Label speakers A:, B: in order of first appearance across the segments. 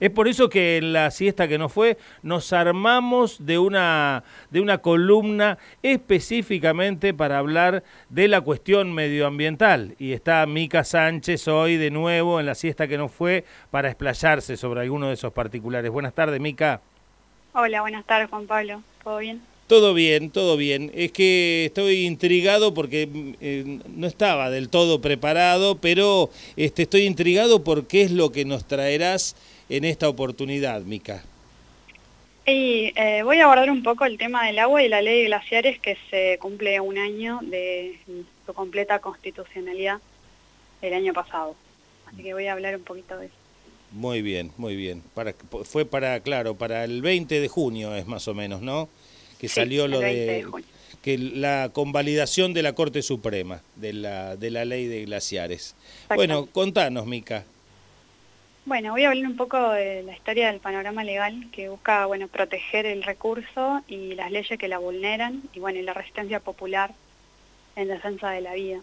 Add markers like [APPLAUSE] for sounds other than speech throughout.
A: Es por eso que en la siesta que nos fue nos armamos de una, de una columna específicamente para hablar de la cuestión medioambiental. Y está Mica Sánchez hoy de nuevo en la siesta que nos fue para explayarse sobre alguno de esos particulares. Buenas tardes, Mica.
B: Hola, buenas tardes, Juan Pablo. ¿Todo bien?
A: Todo bien, todo bien. Es que estoy intrigado porque eh, no estaba del todo preparado, pero este, estoy intrigado por qué es lo que nos traerás en esta oportunidad, Mica.
B: Y, eh, voy a abordar un poco el tema del agua y la ley de glaciares que se cumple un año de su completa constitucionalidad el año pasado. Así que voy a hablar un poquito de eso.
A: Muy bien, muy bien. Para, fue para, claro, para el 20 de junio es más o menos, ¿no? que salió lo de, que la convalidación de la Corte Suprema de la, de la ley de glaciares. Bueno, contanos, Mica.
B: Bueno, voy a hablar un poco de la historia del panorama legal que busca, bueno, proteger el recurso y las leyes que la vulneran y, bueno, la resistencia popular en defensa de la vida.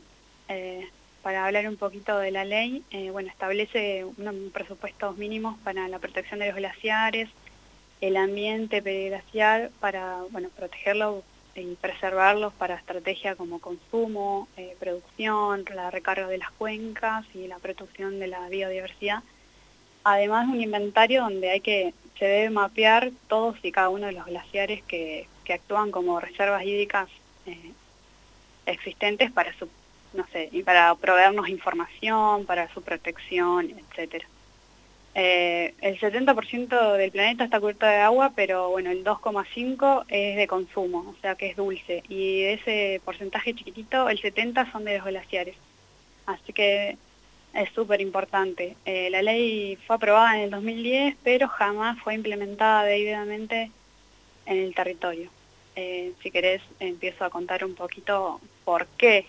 B: Eh, para hablar un poquito de la ley, eh, bueno, establece unos presupuestos mínimos para la protección de los glaciares, el ambiente periglacial para bueno, protegerlo y preservarlos para estrategias como consumo, eh, producción, la recarga de las cuencas y la protección de la biodiversidad. Además un inventario donde hay que, se debe mapear todos y cada uno de los glaciares que, que actúan como reservas hídricas eh, existentes para su, no sé, y para proveernos información, para su protección, etcétera. Eh, el 70% del planeta está cubierto de agua, pero bueno, el 2,5% es de consumo, o sea que es dulce. Y de ese porcentaje chiquitito, el 70% son de los glaciares. Así que es súper importante. Eh, la ley fue aprobada en el 2010, pero jamás fue implementada debidamente en el territorio. Eh, si querés, empiezo a contar un poquito por qué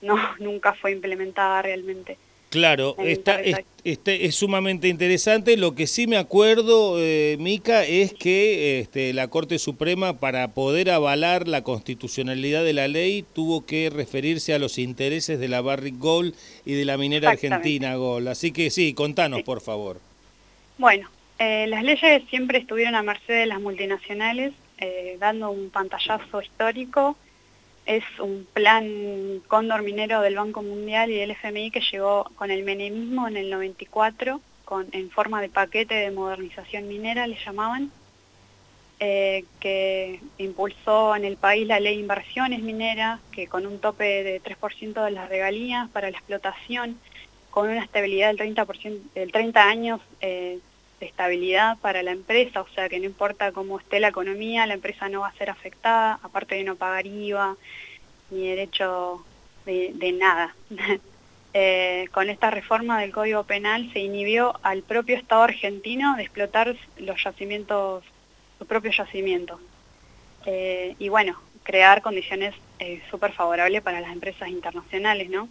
B: no, [LAUGHS] nunca fue implementada realmente.
A: Claro, está, este, es sumamente interesante. Lo que sí me acuerdo, eh, Mica, es que este, la Corte Suprema, para poder avalar la constitucionalidad de la ley, tuvo que referirse a los intereses de la Barrick Gold y de la minera argentina Gold. Así que sí, contanos, por favor.
B: Bueno, eh, las leyes siempre estuvieron a merced de las multinacionales, eh, dando un pantallazo histórico es un plan cóndor minero del Banco Mundial y del FMI que llegó con el menemismo en el 94, con, en forma de paquete de modernización minera, le llamaban, eh, que impulsó en el país la ley inversiones mineras, que con un tope de 3% de las regalías para la explotación, con una estabilidad del 30%, del 30 años eh, estabilidad para la empresa, o sea que no importa cómo esté la economía, la empresa no va a ser afectada, aparte de no pagar IVA, ni derecho de, nada. [LAUGHS] Eh, con esta reforma del Código Penal se inhibió al propio Estado argentino de explotar los yacimientos, sus propios yacimientos. Eh, y bueno, crear condiciones eh, súper favorables para las empresas internacionales, ¿no?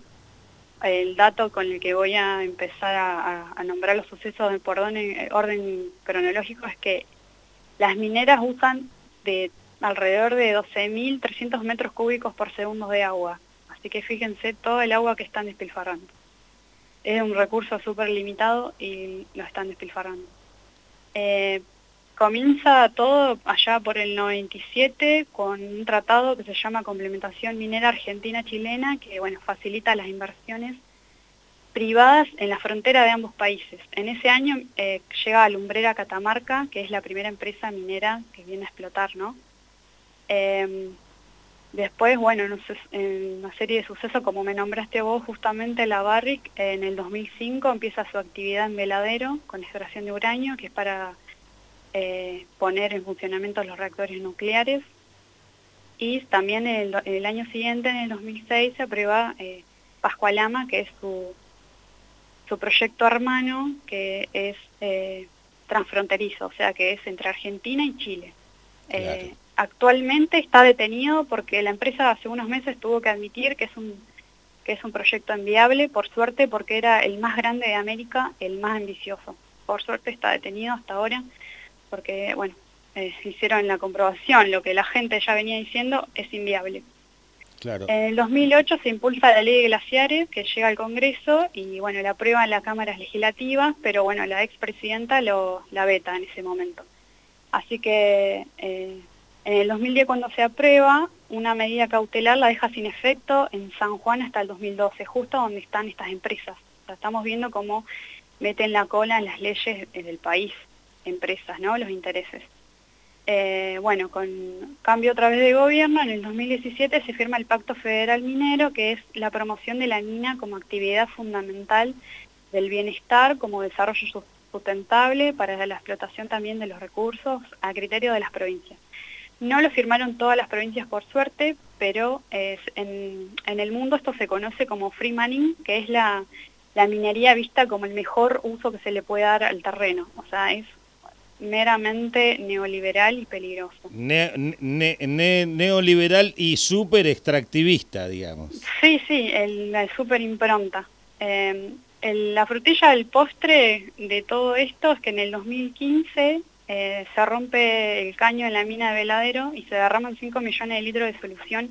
B: El dato con el que voy a empezar a, nombrar los sucesos por orden, cronológico es que las mineras usan de alrededor de 12.300 metros cúbicos por segundo de agua. Así que fíjense todo el agua que están despilfarrando. Es un recurso súper limitado y lo están despilfarrando. Eh, comienza todo allá por el 97 con un tratado que se llama Complementación Minera Argentina-Chilena, que bueno, facilita las inversiones privadas en la frontera de ambos países. En ese año eh, llega a Lumbrera Catamarca, que es la primera empresa minera que viene a explotar, ¿no? Em, después, bueno, en una serie de sucesos, como me nombraste vos, justamente la Barrick en el 2005 empieza su actividad en veladero con extracción de uranio, que es para eh, poner en funcionamiento los reactores nucleares. Y también el, año siguiente, en el 2006, se aprueba eh, Pascualama, que es su, su proyecto hermano, que es eh, transfronterizo, o sea, que es entre Argentina y Chile. Eh, actualmente está detenido porque la empresa hace unos meses tuvo que admitir que es un que es un proyecto enviable, por suerte, porque era el más grande de América, el más ambicioso. Por suerte está detenido hasta ahora porque, bueno, eh, hicieron la comprobación, lo que la gente ya venía diciendo es inviable. Claro. En el 2008 se impulsa la ley de glaciares que llega al Congreso y bueno, la aprueba en las cámaras legislativas, pero bueno, la expresidenta lo, la veta en ese momento. Así que eh, en el 2010 cuando se aprueba, una medida cautelar la deja sin efecto en San Juan hasta el 2012, justo donde están estas empresas. estamos viendo cómo meten la cola en las leyes del país, empresas, ¿no? Los intereses. Eh, bueno, con cambio otra vez de gobierno, en el 2017 se firma el Pacto Federal Minero, que es la promoción de la mina como actividad fundamental del bienestar, como desarrollo sustentable para la explotación también de los recursos a criterio de las provincias. No lo firmaron todas las provincias por suerte, pero en, el mundo esto se conoce como free mining, que es la, la minería vista como el mejor uso que se le puede dar al terreno. O sea, es meramente neoliberal y peligroso.
A: neoliberal y súper extractivista, digamos.
B: Sí, sí, la súper impronta. Em, la frutilla del postre de todo esto es que en el 2015 eh, se rompe el caño en la mina de Veladero y se derraman 5 millones de litros de solución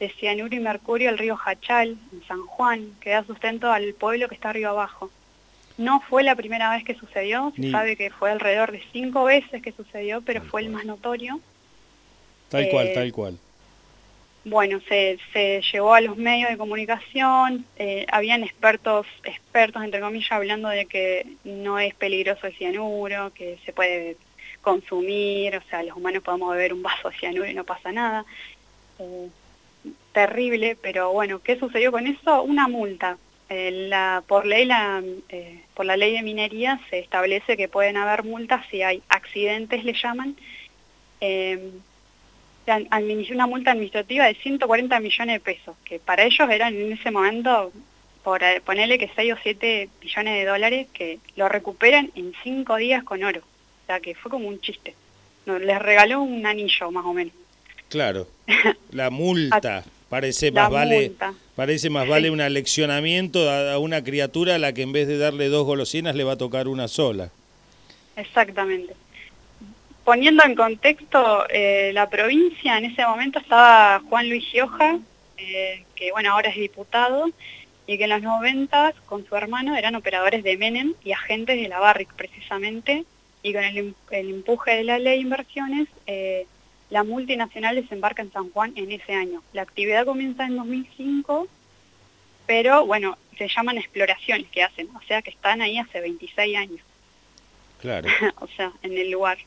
B: de cianuro y mercurio al río Hachal, en San Juan, que da sustento al pueblo que está arriba abajo. No fue la primera vez que sucedió, se sabe que fue alrededor de cinco veces que sucedió, pero fue el más notorio.
A: Tal cual, eh, tal cual.
B: Bueno, se, se, llevó a los medios de comunicación, eh, habían expertos, expertos entre comillas, hablando de que no es peligroso el cianuro, que se puede consumir, o sea, los humanos podemos beber un vaso de cianuro y no pasa nada. Eh, terrible, pero bueno, ¿qué sucedió con eso? Una multa, la, por, ley, la, eh, por la ley de minería se establece que pueden haber multas si hay accidentes, le llaman, eh, una multa administrativa de 140 millones de pesos, que para ellos eran en ese momento, por eh, ponerle que 6 o 7 millones de dólares, que lo recuperan en 5 días con oro. O sea, que fue como un chiste. les regaló un anillo, más o menos.
A: Claro, [LAUGHS] la multa. Parece más vale parece más vale un aleccionamiento a, una criatura a la que en vez de darle dos golosinas le va a tocar una sola.
B: Exactamente. Poniendo en contexto eh, la provincia, en ese momento estaba Juan Luis Gioja, eh, que bueno, ahora es diputado, y que en los 90 con su hermano eran operadores de Menem y agentes de la Barrick precisamente, y con el, el empuje de la ley de inversiones eh, la multinacional desembarca en San Juan en ese año. La actividad comienza en 2005, pero bueno, se llaman exploraciones que hacen, o sea que están ahí hace 26 años.
A: Claro. [LAUGHS]
B: o sea, en el lugar.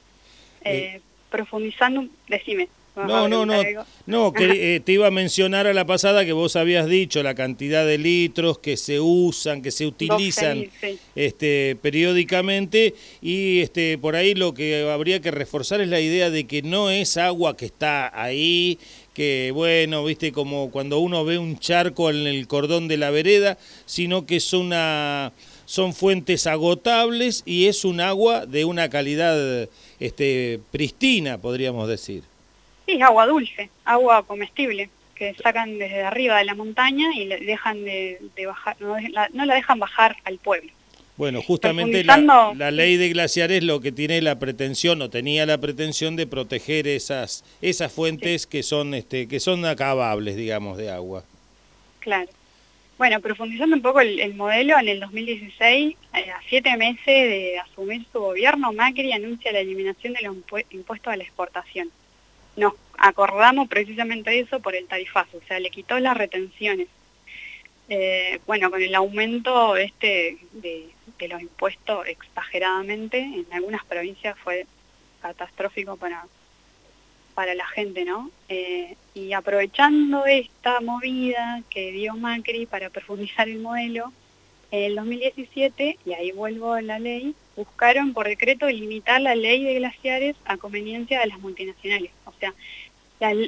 B: Eh, profundizando, decime.
A: No, no, no, no, [LAUGHS] que, eh, te iba a mencionar a la pasada que vos habías dicho la cantidad de litros que se usan, que se utilizan este, periódicamente. Y este, por ahí lo que habría que reforzar es la idea de que no es agua que está ahí, que bueno, viste como cuando uno ve un charco en el cordón de la vereda, sino que es una son fuentes agotables y es un agua de una calidad este, pristina, podríamos decir.
B: Sí, agua dulce, agua comestible, que sacan desde arriba de la montaña y dejan de, bajar, no la, dejan bajar al pueblo.
A: Bueno, justamente la, ley de glaciares lo que tiene la pretensión o tenía la pretensión de proteger esas esas fuentes que son este que son acabables, digamos, de agua.
B: Claro. Bueno, profundizando un poco el, modelo, en el 2016, eh, a siete meses de asumir su gobierno, Macri anuncia la eliminación de los impuestos a la exportación nos acordamos precisamente eso por el tarifazo, o sea, le quitó las retenciones. Eh, bueno, con el aumento este de, los impuestos exageradamente, en algunas provincias fue catastrófico para, para la gente, ¿no? Eh, y aprovechando esta movida que dio Macri para profundizar el modelo, en el 2017, y ahí vuelvo a la ley, buscaron por decreto limitar la ley de glaciares a conveniencia de las multinacionales. O sea,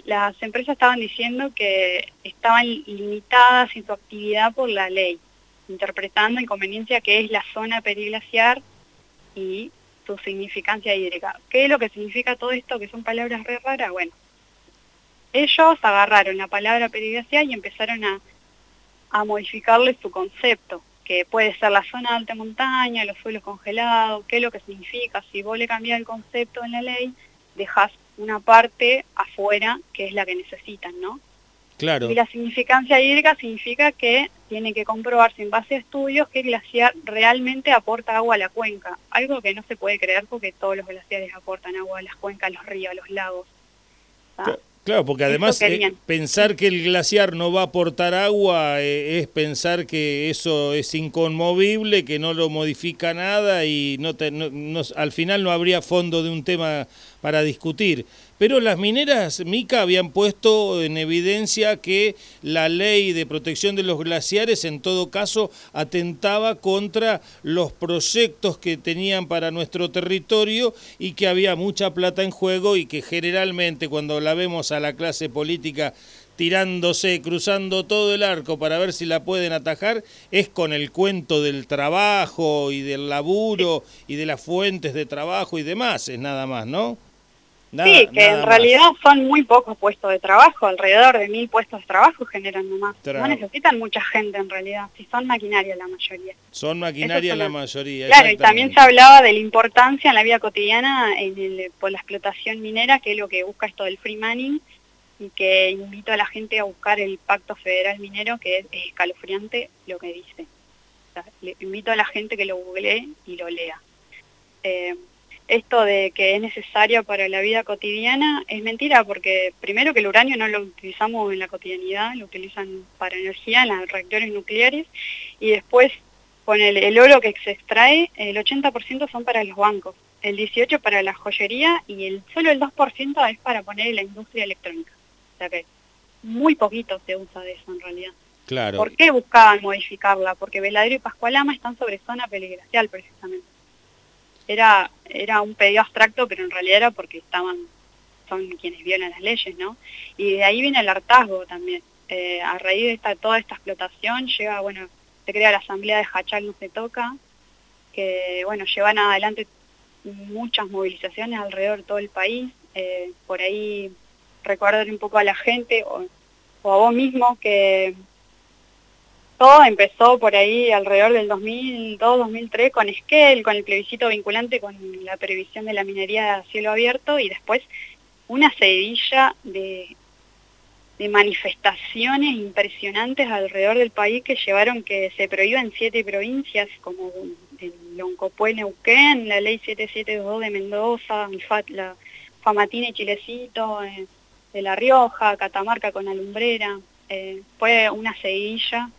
B: las empresas estaban diciendo que estaban limitadas en su actividad por la ley, interpretando en conveniencia que es la zona periglaciar y su significancia hídrica. ¿Qué es lo que significa todo esto? Que son palabras re raras. Bueno, ellos agarraron la palabra periglaciar y empezaron a, a modificarle su concepto que puede ser la zona de alta montaña, los suelos congelados, qué es lo que significa. Si vos le cambiás el concepto en la ley, dejas una parte afuera que es la que necesitan, ¿no?
A: Claro.
B: Y la significancia hídrica significa que tiene que comprobarse en base a estudios que el glaciar realmente aporta agua a la cuenca, algo que no se puede creer porque todos los glaciares aportan agua a las cuencas, a los ríos, a los lagos.
A: Claro, porque además eh, pensar que el glaciar no va a aportar agua eh, es pensar que eso es inconmovible, que no lo modifica nada y no, no, al final no habría fondo de un tema para discutir. Pero las mineras Mica habían puesto en evidencia que la ley de protección de los glaciares en todo caso atentaba contra los proyectos que tenían para nuestro territorio y que había mucha plata en juego y que generalmente cuando la vemos a la clase política tirándose, cruzando todo el arco para ver si la pueden atajar, es con el cuento del trabajo y del laburo y de las fuentes de trabajo y demás, es nada más, ¿no?
B: Sí, que en realidad son muy pocos puestos de trabajo, alrededor de mil puestos de trabajo generan nomás. no necesitan mucha gente en realidad, si son maquinaria la mayoría.
A: Son maquinaria la mayoría.
B: Claro, y también se hablaba de la importancia en la vida cotidiana en el, por la explotación minera, que es lo que busca esto del free mining, y que invito a la gente a buscar el Pacto Federal Minero, que es, escalofriante lo que dice. le invito a la gente que lo googlee y lo lea. Eh, esto de que es necesario para la vida cotidiana es mentira porque primero que el uranio no lo utilizamos en la cotidianidad, lo utilizan para energía en los reactores nucleares y después con el, oro que se extrae, el 80% son para los bancos, el 18% para la joyería y el solo el 2% es para poner en la industria electrónica. O sea que muy poquito se usa de eso en realidad.
A: Claro.
B: ¿Por qué buscaban modificarla? Porque Veladero y Pascualama están sobre zona peligracial precisamente era, era un pedido abstracto, pero en realidad era porque estaban, son quienes violan las leyes, ¿no? Y de ahí viene el hartazgo también. Eh, a raíz de toda esta explotación llega, bueno, se crea la asamblea de Hachal no se toca, que, bueno, llevan adelante muchas movilizaciones alrededor de todo el país, eh, por ahí recordar un poco a la gente o a vos mismo que todo empezó por ahí alrededor del 2002-2003 con Esquel, con el plebiscito vinculante con la previsión de la minería a cielo abierto y después una seguidilla de, manifestaciones impresionantes alrededor del país que llevaron que se prohíban siete provincias como en Loncopué, Neuquén, la ley 772 de Mendoza, la Famatina y Chilecito, eh, de La Rioja, Catamarca con Alumbrera. Eh, fue una seguidilla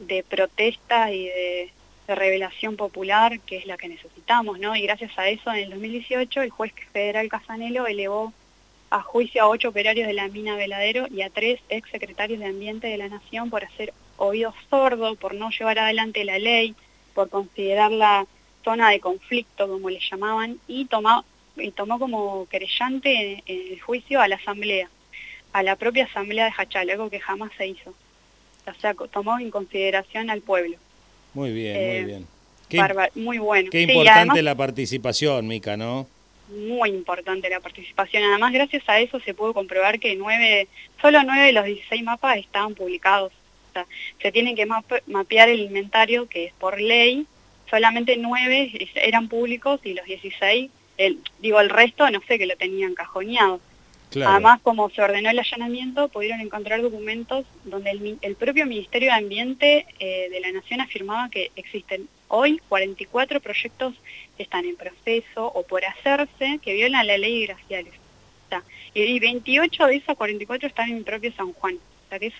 B: de protesta y de, revelación popular, que es la que necesitamos, ¿no? Y gracias a eso, en el 2018, el juez federal Casanelo elevó a juicio a ocho operarios de la mina Veladero y a tres ex secretarios de Ambiente de la Nación por hacer oídos sordos, por no llevar adelante la ley, por considerarla zona de conflicto, como le llamaban, y tomó, y tomó como querellante en el juicio a la asamblea, a la propia asamblea de Hachal, algo que jamás se hizo o sea, tomó en consideración al pueblo.
A: Muy bien, muy eh, bien.
B: Qué, muy bueno.
A: Qué importante la participación, Mica, ¿no?
B: Muy importante la participación. Además, gracias a eso se pudo comprobar que nueve, solo nueve de los 16 mapas estaban publicados. O sea, se tienen que mapear el inventario, que es por ley. Solamente nueve eran públicos y los 16, el, digo, el resto no sé que lo tenían cajoneado. Además, como se ordenó el allanamiento, pudieron encontrar documentos donde el, propio Ministerio de Ambiente eh, de la Nación afirmaba que existen hoy 44 proyectos que están en proceso o por hacerse que violan la ley de graciales. y 28 de esas 44 están en mi propio San Juan. O sea que es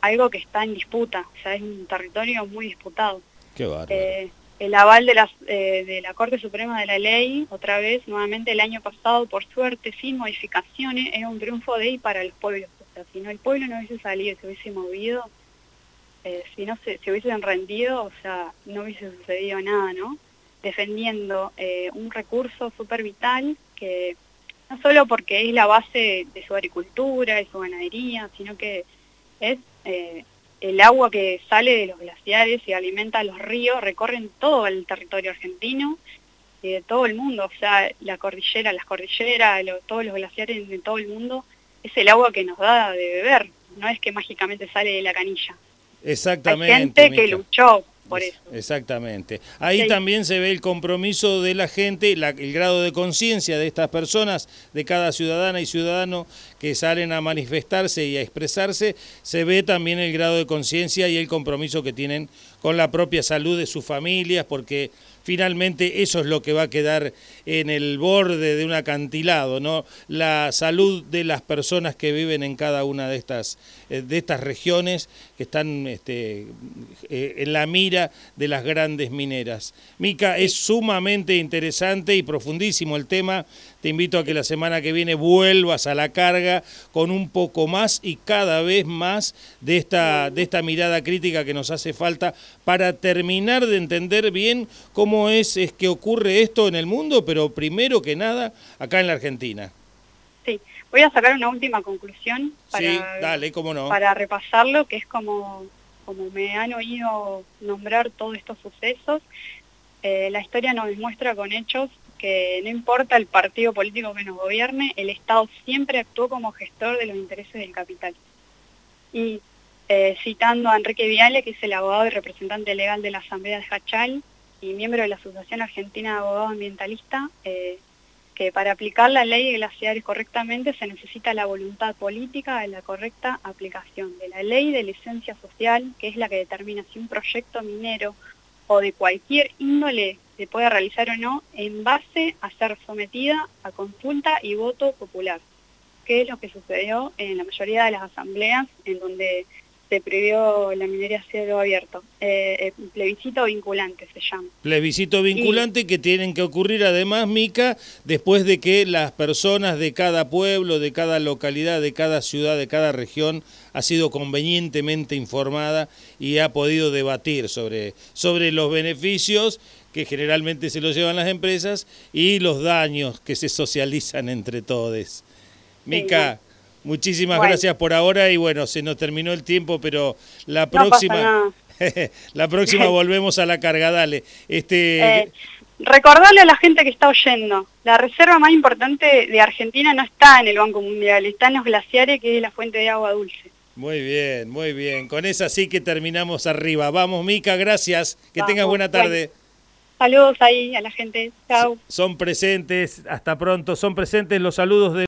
B: algo que está en disputa, o sea, es un territorio muy disputado.
A: Qué bárbaro. Eh,
B: el aval de, eh, de la Corte Suprema de la Ley, otra vez, nuevamente el año pasado, por suerte, sin modificaciones, era un triunfo de y para los pueblos. O sea, si no el pueblo no hubiese salido, se hubiese movido, eh, si no se, se, hubiesen rendido, o sea, no hubiese sucedido nada, ¿no? Defendiendo eh, un recurso súper vital que no solo porque es la base de su agricultura, de su ganadería, sino que es el agua que sale de los glaciares y alimenta los ríos recorren todo el territorio argentino y de todo el mundo, o sea, la cordillera, las cordilleras, todos los glaciares de todo el mundo, es el agua que nos da de beber, no es que mágicamente sale de la canilla.
A: Exactamente.
B: Hay gente que luchó por eso.
A: Exactamente. Ahí también se ve el compromiso de la gente, el grado de conciencia de estas personas, de cada ciudadana y ciudadano que salen a manifestarse y a expresarse, se ve también el grado de conciencia y el compromiso que tienen con la propia salud de sus familias, porque finalmente eso es lo que va a quedar en el borde de un acantilado, ¿no? La salud de las personas que viven en cada una de estas, eh, de estas regiones que están este, eh, en la mira de las grandes mineras. Mica, es sumamente interesante y profundísimo el tema. Te invito a que la semana que viene vuelvas a la carga con un poco más y cada vez más de esta, de esta mirada crítica que nos hace falta para terminar de entender bien cómo es, es que ocurre esto en el mundo, pero primero que nada acá en la Argentina.
B: Sí, voy a sacar una última conclusión
A: para, dale, cómo no.
B: para repasarlo, que es como, como me han oído nombrar todos estos sucesos. Eh, la historia nos muestra con hechos que no importa el partido político que nos gobierne, el Estado siempre actuó como gestor de los intereses del capital. Y eh, citando a Enrique Viale, que es el abogado y representante legal de la Asamblea de Hachal y miembro de la Asociación Argentina de Abogados Ambientalistas, eh, que para aplicar la ley de glaciares correctamente se necesita la voluntad política de la correcta aplicación de la ley de licencia social, que es la que determina si un proyecto minero o de cualquier índole se puede realizar o no en base a ser sometida a consulta y voto popular, que es lo que sucedió en la mayoría de las asambleas en donde se prohibió la minería a cielo abierto. Eh, eh, plebiscito vinculante se llama.
A: Plebiscito vinculante que tienen que ocurrir además, Mica, después de que las personas de cada pueblo, de cada localidad, de cada ciudad, de cada región ha sido convenientemente informada y ha podido debatir sobre, sobre los beneficios que generalmente se los llevan las empresas y los daños que se socializan entre todos. Mica, Muchísimas gracias por ahora y bueno, se nos terminó el tiempo, pero la próxima [LAUGHS] la próxima [LAUGHS] volvemos a la carga, dale. Este
B: eh, recordarle a la gente que está oyendo, la reserva más importante de Argentina no está en el Banco Mundial, está en los glaciares que es la fuente de agua dulce.
A: Muy bien, muy bien. Con esa sí que terminamos arriba. Vamos, Mica, gracias. Que tengas buena tarde.
B: Saludos ahí a la gente. Chao.
A: Son presentes, hasta pronto. Son presentes los saludos de